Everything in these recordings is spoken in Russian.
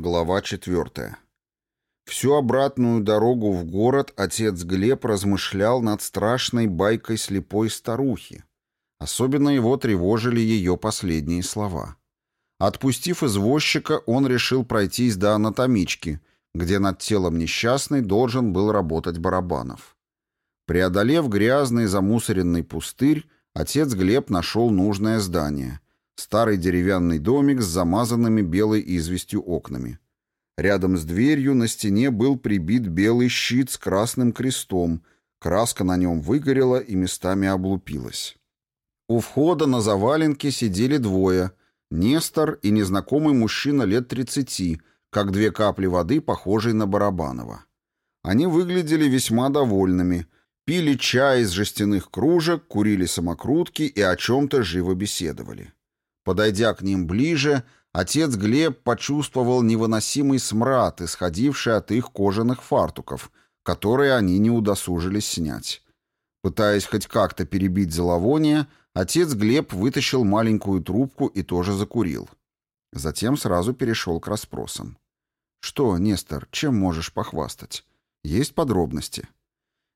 Глава 4. Всю обратную дорогу в город отец Глеб размышлял над страшной байкой слепой старухи. Особенно его тревожили ее последние слова. Отпустив извозчика, он решил пройтись до анатомички, где над телом несчастной должен был работать Барабанов. Преодолев грязный замусоренный пустырь, отец Глеб нашел нужное здание – Старый деревянный домик с замазанными белой известью окнами. Рядом с дверью на стене был прибит белый щит с красным крестом. Краска на нем выгорела и местами облупилась. У входа на заваленке сидели двое. Нестор и незнакомый мужчина лет 30, как две капли воды, похожие на Барабанова. Они выглядели весьма довольными. Пили чай из жестяных кружек, курили самокрутки и о чем-то живо беседовали. Подойдя к ним ближе, отец Глеб почувствовал невыносимый смрад, исходивший от их кожаных фартуков, которые они не удосужились снять. Пытаясь хоть как-то перебить зловоние, отец Глеб вытащил маленькую трубку и тоже закурил. Затем сразу перешел к расспросам. «Что, Нестор, чем можешь похвастать? Есть подробности?»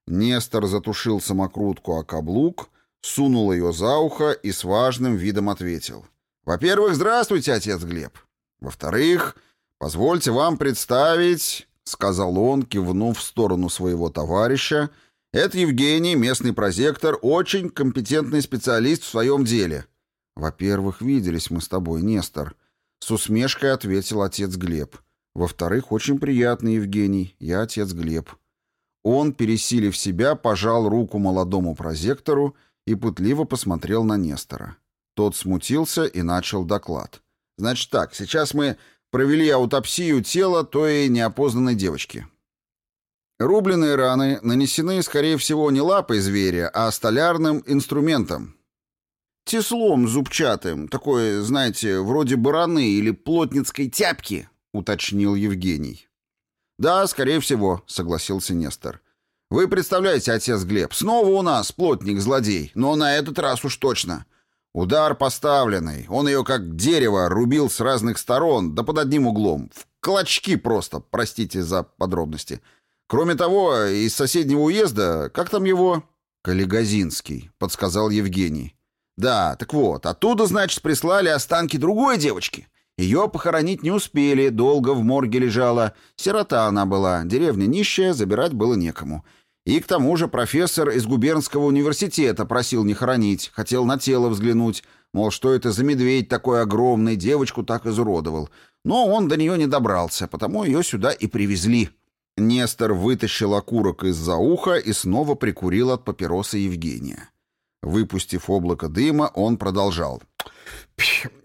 Нестор затушил самокрутку о каблук, сунул ее за ухо и с важным видом ответил. Во-первых, здравствуйте, отец Глеб. Во-вторых, позвольте вам представить, сказал он, кивнув в сторону своего товарища, это Евгений, местный прозектор, очень компетентный специалист в своем деле. Во-первых, виделись мы с тобой, Нестор. С усмешкой ответил отец Глеб. Во-вторых, очень приятный Евгений, я отец Глеб. Он, пересилив себя, пожал руку молодому прозектору и пытливо посмотрел на Нестора. Тот смутился и начал доклад. «Значит так, сейчас мы провели аутопсию тела той неопознанной девочки. Рубленные раны нанесены, скорее всего, не лапой зверя, а столярным инструментом. Теслом зубчатым, такой, знаете, вроде бараны или плотницкой тяпки, уточнил Евгений. Да, скорее всего, согласился Нестор. Вы представляете, отец Глеб, снова у нас плотник-злодей, но на этот раз уж точно. Удар поставленный. Он ее как дерево рубил с разных сторон, да под одним углом. В клочки просто, простите за подробности. Кроме того, из соседнего уезда, как там его? Калигазинский, подсказал Евгений. Да, так вот, оттуда, значит, прислали останки другой девочки. Ее похоронить не успели, долго в морге лежала. Сирота она была, деревня нищая, забирать было некому. И к тому же профессор из губернского университета просил не хоронить, хотел на тело взглянуть, мол, что это за медведь такой огромный, девочку так изуродовал. Но он до нее не добрался, потому ее сюда и привезли. Нестор вытащил окурок из-за уха и снова прикурил от папиросы Евгения. Выпустив облако дыма, он продолжал.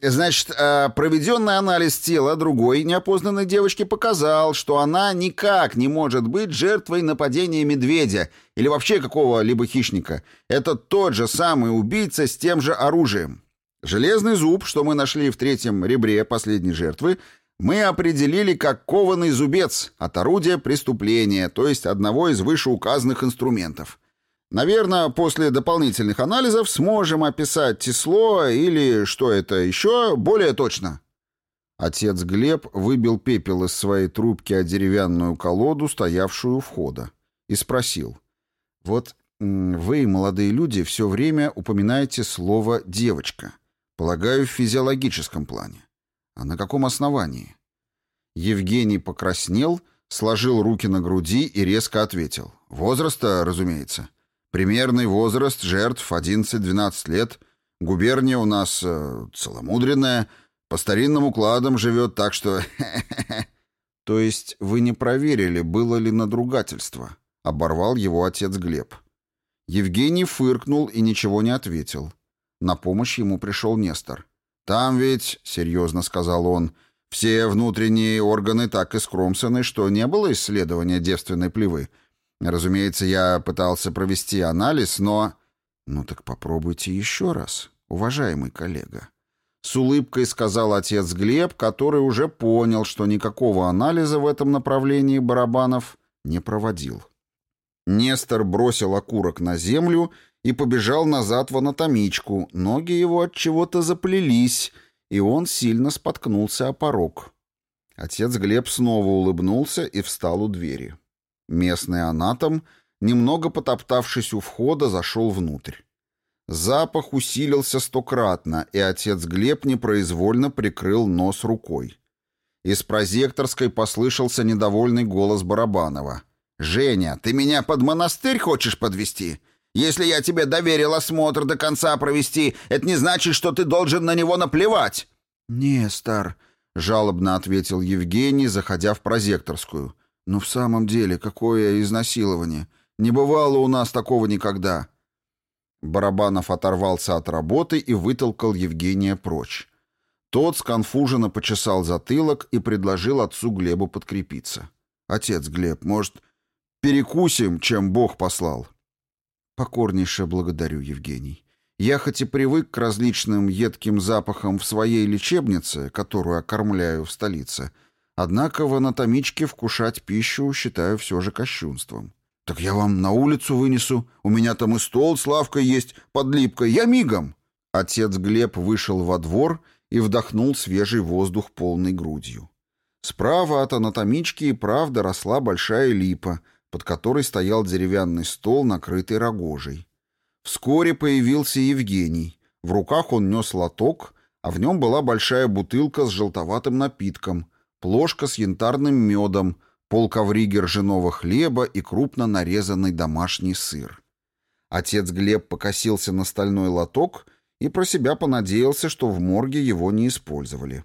Значит, э, проведенный анализ тела другой неопознанной девочки показал, что она никак не может быть жертвой нападения медведя или вообще какого-либо хищника. Это тот же самый убийца с тем же оружием. Железный зуб, что мы нашли в третьем ребре последней жертвы, мы определили как кованый зубец от орудия преступления, то есть одного из вышеуказанных инструментов. Наверное, после дополнительных анализов сможем описать тесло или что это еще более точно. Отец Глеб выбил пепел из своей трубки о деревянную колоду, стоявшую у входа, и спросил. «Вот вы, молодые люди, все время упоминаете слово «девочка», полагаю, в физиологическом плане. А на каком основании?» Евгений покраснел, сложил руки на груди и резко ответил. «Возраста, разумеется». Примерный возраст жертв 11-12 лет. Губерния у нас э, целомудренная, по старинным укладам живет, так что... То есть вы не проверили, было ли надругательство? Оборвал его отец Глеб. Евгений фыркнул и ничего не ответил. На помощь ему пришел Нестор. «Там ведь», — серьезно сказал он, — «все внутренние органы так искромсаны, что не было исследования девственной плевы. Разумеется, я пытался провести анализ, но... Ну так попробуйте еще раз, уважаемый коллега. С улыбкой сказал отец Глеб, который уже понял, что никакого анализа в этом направлении барабанов не проводил. Нестор бросил окурок на землю и побежал назад в анатомичку. Ноги его от чего-то заплелись, и он сильно споткнулся о порог. Отец Глеб снова улыбнулся и встал у двери. Местный анатом, немного потоптавшись у входа, зашел внутрь. Запах усилился стократно, и отец Глеб непроизвольно прикрыл нос рукой. Из прозекторской послышался недовольный голос Барабанова. «Женя, ты меня под монастырь хочешь подвести? Если я тебе доверил осмотр до конца провести, это не значит, что ты должен на него наплевать!» «Не, стар», — жалобно ответил Евгений, заходя в прозекторскую. «Но в самом деле, какое изнасилование! Не бывало у нас такого никогда!» Барабанов оторвался от работы и вытолкал Евгения прочь. Тот сконфуженно почесал затылок и предложил отцу Глебу подкрепиться. «Отец Глеб, может, перекусим, чем Бог послал?» «Покорнейше благодарю, Евгений. Я хоть и привык к различным едким запахам в своей лечебнице, которую окормляю в столице, — Однако в анатомичке вкушать пищу считаю все же кощунством. «Так я вам на улицу вынесу. У меня там и стол с лавкой есть, под липкой. Я мигом!» Отец Глеб вышел во двор и вдохнул свежий воздух полной грудью. Справа от анатомички и правда росла большая липа, под которой стоял деревянный стол, накрытый рогожей. Вскоре появился Евгений. В руках он нес лоток, а в нем была большая бутылка с желтоватым напитком, плошка с янтарным медом, полковриги ржаного хлеба и крупно нарезанный домашний сыр. Отец Глеб покосился на стальной лоток и про себя понадеялся, что в морге его не использовали.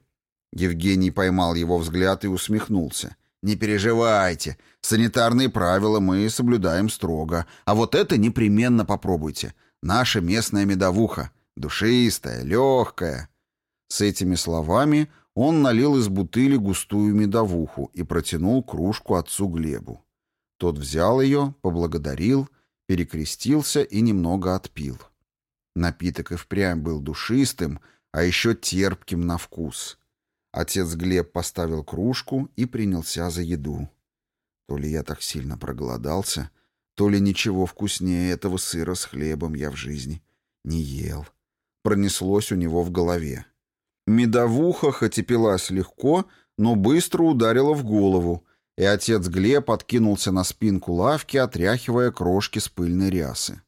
Евгений поймал его взгляд и усмехнулся. «Не переживайте, санитарные правила мы соблюдаем строго, а вот это непременно попробуйте. Наша местная медовуха, душистая, легкая». С этими словами он налил из бутыли густую медовуху и протянул кружку отцу Глебу. Тот взял ее, поблагодарил, перекрестился и немного отпил. Напиток и впрямь был душистым, а еще терпким на вкус. Отец Глеб поставил кружку и принялся за еду. То ли я так сильно проголодался, то ли ничего вкуснее этого сыра с хлебом я в жизни не ел. Пронеслось у него в голове. Медовуха хоть и пилась легко, но быстро ударила в голову, и отец Глеб откинулся на спинку лавки, отряхивая крошки с пыльной рясы.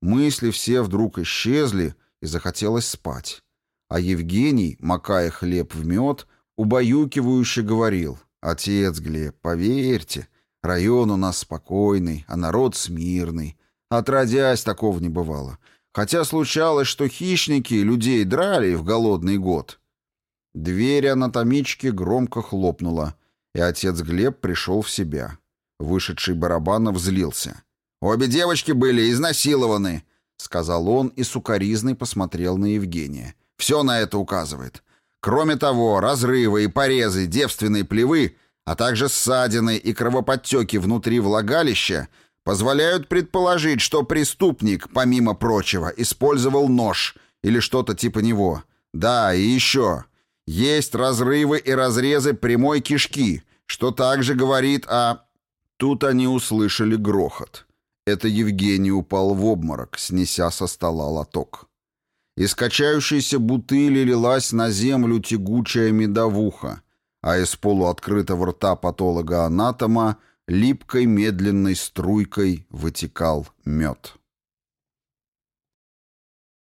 Мысли все вдруг исчезли, и захотелось спать. А Евгений, макая хлеб в мед, убаюкивающе говорил, «Отец Глеб, поверьте, район у нас спокойный, а народ смирный. Отродясь, такого не бывало. Хотя случалось, что хищники людей драли в голодный год. Дверь анатомички громко хлопнула, и отец Глеб пришел в себя. Вышедший барабанов взлился. «Обе девочки были изнасилованы», — сказал он и сукоризный посмотрел на Евгения. «Все на это указывает. Кроме того, разрывы и порезы, девственные плевы, а также ссадины и кровоподтеки внутри влагалища — позволяют предположить, что преступник, помимо прочего, использовал нож или что-то типа него. Да, и еще. Есть разрывы и разрезы прямой кишки, что также говорит о... Тут они услышали грохот. Это Евгений упал в обморок, снеся со стола лоток. Из качающейся бутыли лилась на землю тягучая медовуха, а из полуоткрытого рта патолога-анатома липкой медленной струйкой вытекал мед.